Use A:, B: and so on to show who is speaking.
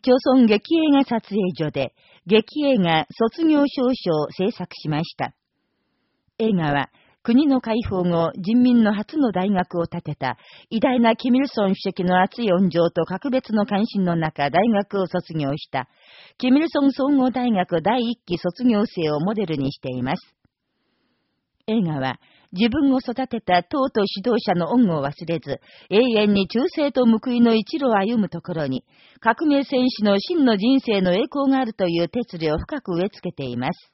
A: 朝鮮劇映画撮影所で、劇映画卒業証書を制作しました。映画は、国の解放後、人民の初の大学を建てた、偉大なキミルソン主席の熱い恩情と格別の関心の中、大学を卒業した、キミルソン総合大学第一期卒業生をモデルにしています。映画は、自分を育てた党と指導者の恩を忘れず、永遠に忠誠と報いの一路を歩むところに、革命戦士の真の人生の栄光があるという哲理を深く植え付けています。